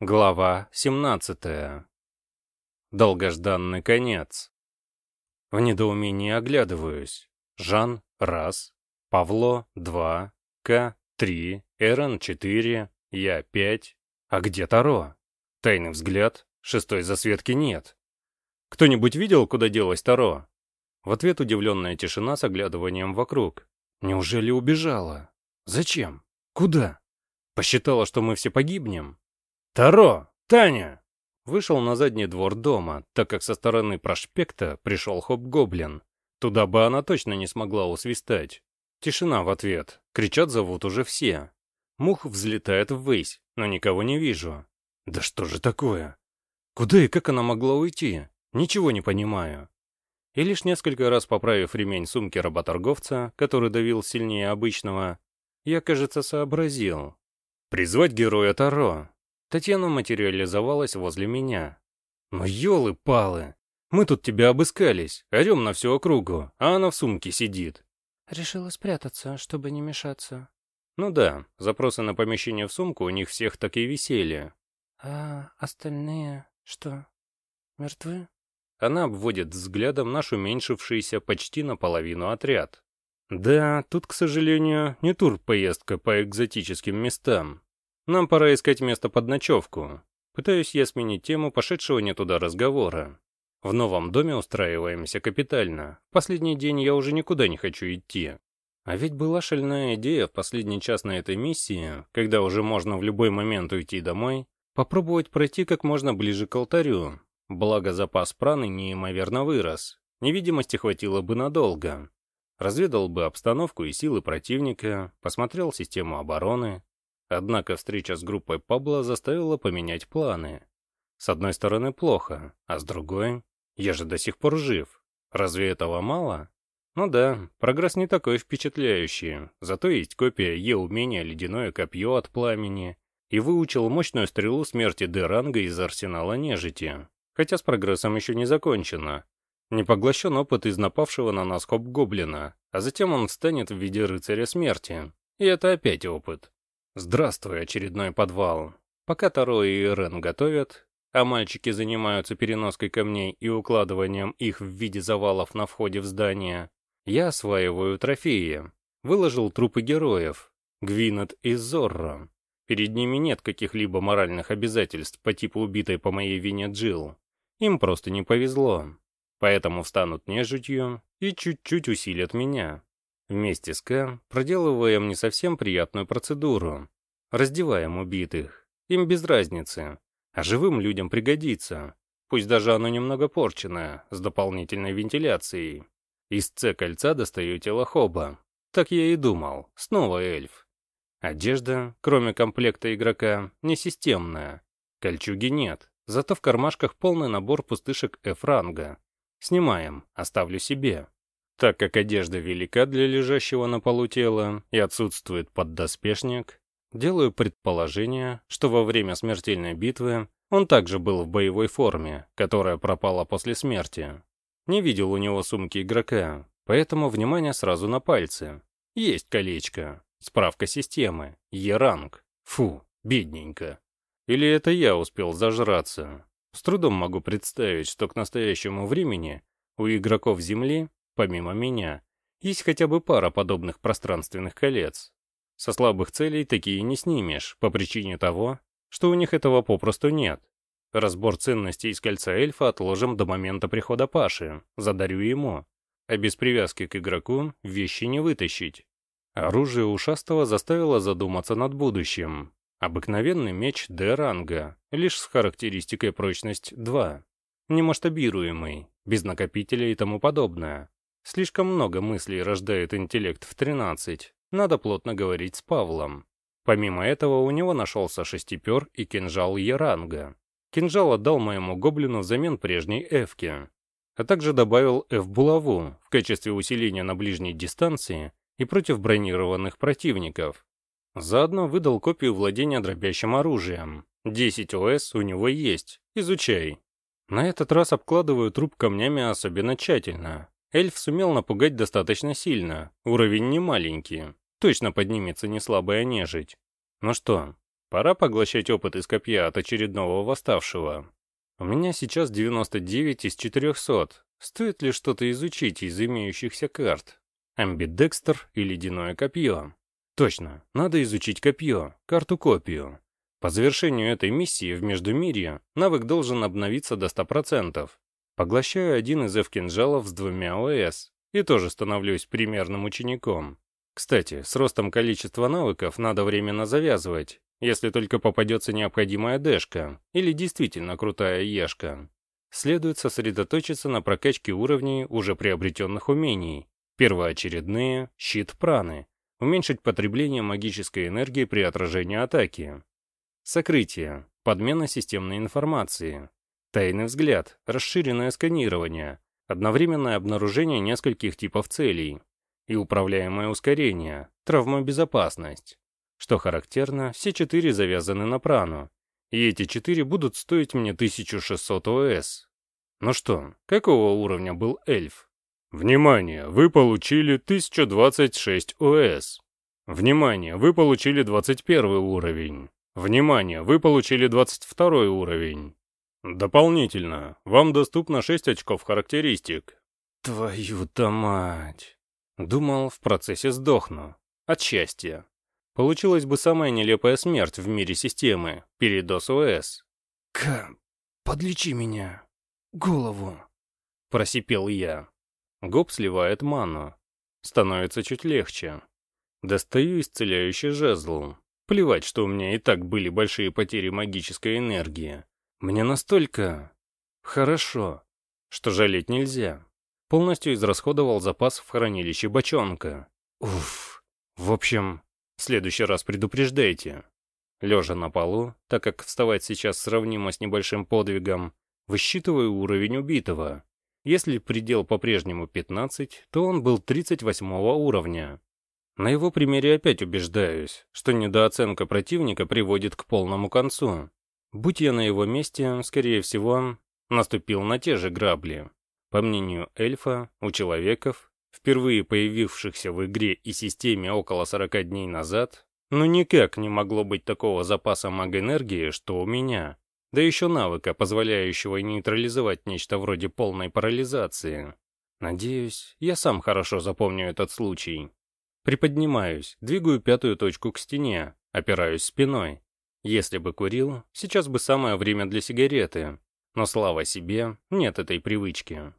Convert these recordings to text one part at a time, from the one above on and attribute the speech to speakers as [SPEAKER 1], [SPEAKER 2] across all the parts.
[SPEAKER 1] Глава 17. Долгожданный конец. В недоумении оглядываюсь. Жан — раз, Павло — два, К — три, Эрон — четыре, я — пять. А где Таро? Тайный взгляд, шестой засветки нет. Кто-нибудь видел, куда делась Таро? В ответ удивленная тишина с оглядыванием вокруг. Неужели убежала? Зачем? Куда? Посчитала, что мы все погибнем? «Таро! Таня!» Вышел на задний двор дома, так как со стороны проспекта пришел хоп-гоблин. Туда бы она точно не смогла усвистать. Тишина в ответ. Кричат зовут уже все. Мух взлетает ввысь, но никого не вижу. Да что же такое? Куда и как она могла уйти? Ничего не понимаю. И лишь несколько раз поправив ремень сумки работорговца, который давил сильнее обычного, я, кажется, сообразил. Призвать героя Таро. Татьяна материализовалась возле меня. Ну елы-палы, мы тут тебя обыскались, орем на всю округу, а она в сумке сидит.
[SPEAKER 2] Решила спрятаться, чтобы не мешаться.
[SPEAKER 1] Ну да, запросы на помещение в сумку у них всех так и висели.
[SPEAKER 2] А остальные что, мертвы?
[SPEAKER 1] Она обводит взглядом наш уменьшившийся почти наполовину отряд. Да, тут, к сожалению, не тур-поездка по экзотическим местам. Нам пора искать место под ночевку. Пытаюсь я сменить тему пошедшего не туда разговора. В новом доме устраиваемся капитально. Последний день я уже никуда не хочу идти. А ведь была шальная идея в последний час на этой миссии, когда уже можно в любой момент уйти домой, попробовать пройти как можно ближе к алтарю. Благо запас праны неимоверно вырос. Невидимости хватило бы надолго разведал бы обстановку и силы противника, посмотрел систему обороны. Однако встреча с группой Пабло заставила поменять планы. С одной стороны плохо, а с другой, я же до сих пор жив. Разве этого мало? Ну да, прогресс не такой впечатляющий, зато есть копия Е-умения «Ледяное копье от пламени» и выучил мощную стрелу смерти Д-ранга из арсенала нежити. Хотя с прогрессом еще не закончено, не поглощен опыт из напавшего на нас хоп-гоблина, а затем он встанет в виде рыцаря смерти. И это опять опыт. Здравствуй, очередной подвал. Пока Таро и Ирен готовят, а мальчики занимаются переноской камней и укладыванием их в виде завалов на входе в здание, я осваиваю трофеи. Выложил трупы героев, Гвинет и Зорро. Перед ними нет каких-либо моральных обязательств по типу убитой по моей вине Джилл. Им просто не повезло. Поэтому встанут нежитью и чуть-чуть усилят меня. Вместе с К проделываем не совсем приятную процедуру. Раздеваем убитых. Им без разницы. А живым людям пригодится. Пусть даже оно немного порченное, с дополнительной вентиляцией. Из С-кольца достаю тело Хоба. Так я и думал. Снова эльф. Одежда, кроме комплекта игрока, не системная. Кольчуги нет, зато в кармашках полный набор пустышек F-ранга. Снимаем, оставлю себе. Так как одежда велика для лежащего на полу тела и отсутствует поддоспешник, делаю предположение, что во время смертельной битвы он также был в боевой форме, которая пропала после смерти. Не видел у него сумки игрока, поэтому внимание сразу на пальцы. Есть колечко. Справка системы. Е-ранг. Фу, бедненько. Или это я успел зажраться? С трудом могу представить, что к настоящему времени у игроков Земли, помимо меня, есть хотя бы пара подобных пространственных колец. Со слабых целей такие не снимешь, по причине того, что у них этого попросту нет. Разбор ценностей из кольца эльфа отложим до момента прихода Паши, задарю ему. А без привязки к игроку вещи не вытащить. Оружие ушастого заставило задуматься над будущим. Обыкновенный меч Д-ранга, лишь с характеристикой прочность 2. Немасштабируемый, без накопителя и тому подобное. Слишком много мыслей рождает интеллект в 13. Надо плотно говорить с Павлом. Помимо этого у него нашелся шестипер и кинжал Е-ранга. Кинжал отдал моему гоблину взамен прежней эвки. А также добавил эв-булаву в качестве усиления на ближней дистанции и против бронированных противников. Заодно выдал копию владения дробящим оружием. 10 ОС у него есть, изучай. На этот раз обкладываю труп камнями особенно тщательно. Эльф сумел напугать достаточно сильно, уровень не маленький. Точно поднимется неслабая нежить. Ну что, Пора поглощать опыт из копья от очередного восставшего. У меня сейчас 99 из 400. Стоит ли что-то изучить из имеющихся карт? Амбидекстер и ледяное копье. Точно, надо изучить копье, карту-копию. По завершению этой миссии в Междумирье навык должен обновиться до 100%. Поглощаю один из F-кинжалов с двумя ОС и тоже становлюсь примерным учеником. Кстати, с ростом количества навыков надо временно завязывать, если только попадется необходимая дэшка или действительно крутая ешка. Следует сосредоточиться на прокачке уровней уже приобретенных умений. Первоочередные – щит праны. Уменьшить потребление магической энергии при отражении атаки. Сокрытие. Подмена системной информации. Тайный взгляд. Расширенное сканирование. Одновременное обнаружение нескольких типов целей. И управляемое ускорение. Травмобезопасность. Что характерно, все четыре завязаны на прану. И эти четыре будут стоить мне 1600 ОС. Ну что, какого уровня был эльф? Внимание, вы получили 1026 ОС. Внимание, вы получили 21 уровень. Внимание, вы получили 22 уровень. Дополнительно, вам доступно 6 очков характеристик. Твою-то мать. Думал, в процессе сдохну. От счастья. Получилась бы самая нелепая смерть в мире системы, передос ОС.
[SPEAKER 2] «К... подлечи меня. Голову», —
[SPEAKER 1] просипел я. Гоп сливает ману. Становится чуть легче. Достаю исцеляющий жезл. Плевать, что у меня и так были большие потери магической энергии. Мне настолько... хорошо, что жалеть нельзя. Полностью израсходовал запас в хранилище бочонка. Уф. В общем, в следующий раз предупреждайте. Лежа на полу, так как вставать сейчас сравнимо с небольшим подвигом, высчитываю уровень убитого. Если предел по-прежнему 15, то он был 38 уровня. На его примере опять убеждаюсь, что недооценка противника приводит к полному концу. Будь я на его месте, скорее всего, наступил на те же грабли. По мнению эльфа, у человеков впервые появившихся в игре и системе около 40 дней назад, ну никак не могло быть такого запаса маг-энергии, что у меня, да еще навыка, позволяющего нейтрализовать нечто вроде полной парализации. Надеюсь, я сам хорошо запомню этот случай. Приподнимаюсь, двигаю пятую точку к стене, опираюсь спиной. Если бы курил, сейчас бы самое время для сигареты. Но слава себе, нет этой привычки.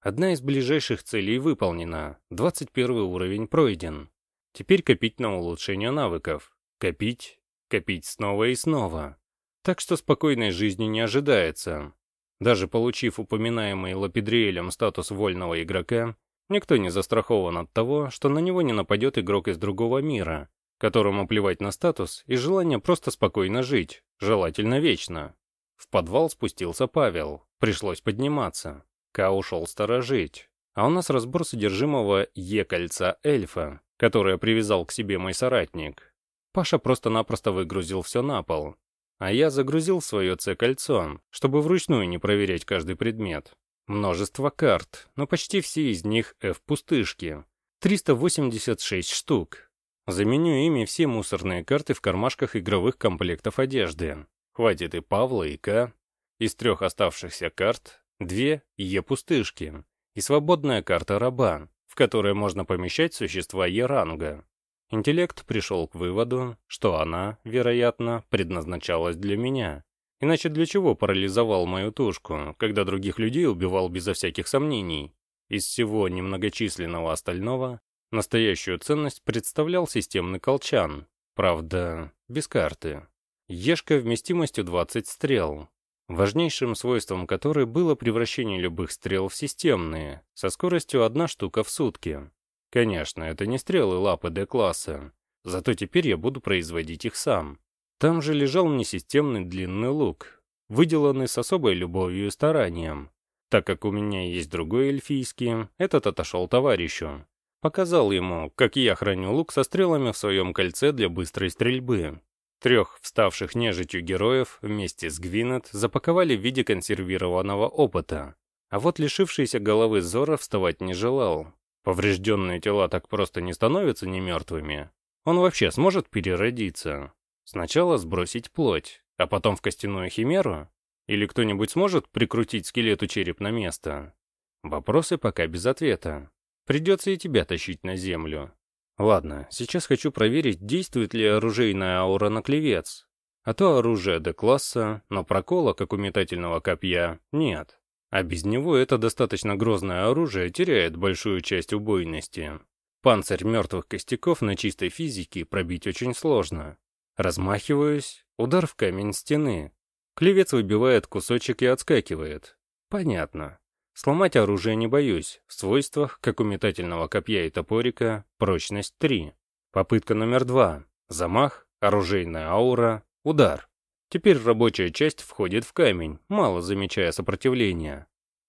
[SPEAKER 1] Одна из ближайших целей выполнена, 21 уровень пройден. Теперь копить на улучшение навыков. Копить, копить снова и снова. Так что спокойной жизни не ожидается. Даже получив упоминаемый Лапидриэлем статус вольного игрока, никто не застрахован от того, что на него не нападет игрок из другого мира, которому плевать на статус и желание просто спокойно жить, желательно вечно. В подвал спустился Павел, пришлось подниматься. Ка ушел сторожить. А у нас разбор содержимого Е-кольца эльфа, которое привязал к себе мой соратник. Паша просто-напросто выгрузил все на пол. А я загрузил свое С-кольцо, чтобы вручную не проверять каждый предмет. Множество карт, но почти все из них F-пустышки. 386 штук. Заменю ими все мусорные карты в кармашках игровых комплектов одежды. Хватит и Павла, и К. Из трех оставшихся карт две Е-пустышки и свободная карта раба, в которой можно помещать существа Е-ранга. Интеллект пришел к выводу, что она, вероятно, предназначалась для меня. Иначе для чего парализовал мою тушку, когда других людей убивал безо всяких сомнений? Из всего немногочисленного остального настоящую ценность представлял системный колчан, правда, без карты. Ешка вместимостью 20 стрел, важнейшим свойством которой было превращение любых стрел в системные, со скоростью одна штука в сутки. Конечно, это не стрелы лапы Д-класса, зато теперь я буду производить их сам. Там же лежал несистемный длинный лук, выделанный с особой любовью и старанием. Так как у меня есть другой эльфийский, этот отошел товарищу. Показал ему, как я храню лук со стрелами в своем кольце для быстрой стрельбы. Трех вставших нежитью героев вместе с Гвинет запаковали в виде консервированного опыта. А вот лишившийся головы Зора вставать не желал. Поврежденные тела так просто не становятся немертвыми. Он вообще сможет переродиться. Сначала сбросить плоть, а потом в костяную химеру? Или кто-нибудь сможет прикрутить скелету череп на место? Вопросы пока без ответа. Придется и тебя тащить на землю. Ладно, сейчас хочу проверить, действует ли оружейная аура на клевец. А то оружие Д-класса, но прокола, как у метательного копья, нет. А без него это достаточно грозное оружие теряет большую часть убойности. Панцирь мертвых костяков на чистой физике пробить очень сложно. Размахиваюсь, удар в камень стены. Клевец выбивает кусочек и отскакивает. Понятно. Сломать оружие не боюсь. В свойствах, как у метательного копья и топорика, прочность 3. Попытка номер 2. Замах, оружейная аура, удар. Теперь рабочая часть входит в камень, мало замечая сопротивления.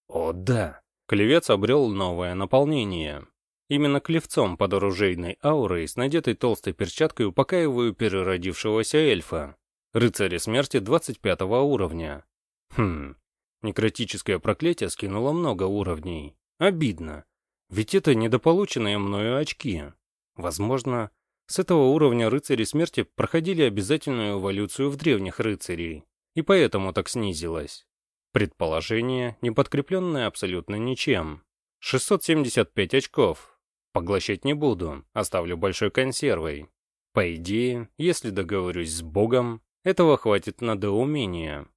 [SPEAKER 1] О да, клевец обрел новое наполнение. Именно клевцом под оружейной аурой с надетой толстой перчаткой упокаиваю переродившегося эльфа. Рыцаря смерти 25 уровня. Хм, Некротическое проклятие скинуло много уровней. Обидно. Ведь это недополученные мною очки. Возможно, с этого уровня рыцари смерти проходили обязательную эволюцию в древних рыцарей, и поэтому так снизилось. Предположение, не подкрепленное абсолютно ничем. 675 очков. Поглощать не буду, оставлю большой консервой. По идее, если договорюсь с Богом, этого хватит на доумение.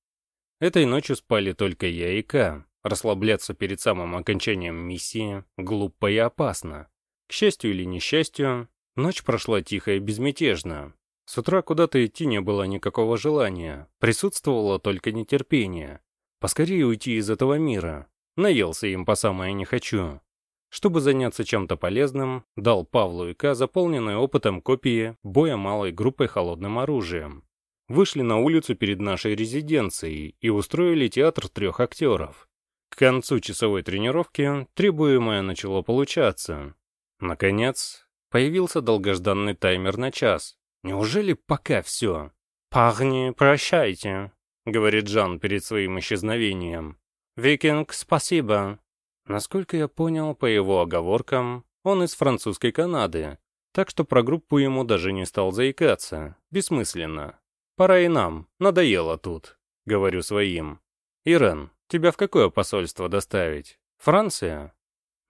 [SPEAKER 1] Этой ночью спали только я и Ка. Расслабляться перед самым окончанием миссии глупо и опасно. К счастью или несчастью, ночь прошла тихо и безмятежно. С утра куда-то идти не было никакого желания, присутствовало только нетерпение. Поскорее уйти из этого мира. Наелся им по самое не хочу. Чтобы заняться чем-то полезным, дал Павлу и Ка заполненные опытом копии боя малой группой холодным оружием вышли на улицу перед нашей резиденцией и устроили театр трех актеров. К концу часовой тренировки требуемое начало получаться. Наконец, появился долгожданный таймер на час. Неужели пока все? «Парни, прощайте», — говорит Жан перед своим исчезновением. «Викинг, спасибо». Насколько я понял по его оговоркам, он из французской Канады, так что про группу ему даже не стал заикаться. Бессмысленно. Пора и нам, надоело тут, говорю своим. Ирен, тебя в какое посольство доставить? Франция?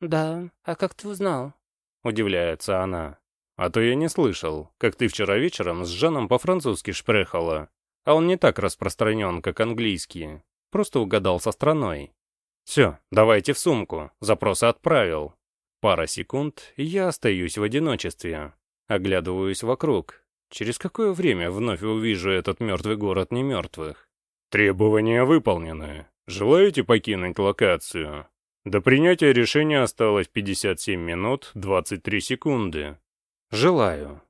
[SPEAKER 3] Да, а как ты узнал?
[SPEAKER 1] Удивляется она. А то я не слышал, как ты вчера вечером с Жаном по-французски шпрехала. А он не так распространен, как английский. Просто угадал со страной. Все, давайте в сумку, запросы отправил. Пара секунд, и я остаюсь в одиночестве. Оглядываюсь вокруг, Через какое время вновь увижу этот мертвый город немертвых? Требования выполнены. Желаете покинуть локацию? До принятия решения осталось 57 минут 23 секунды. Желаю.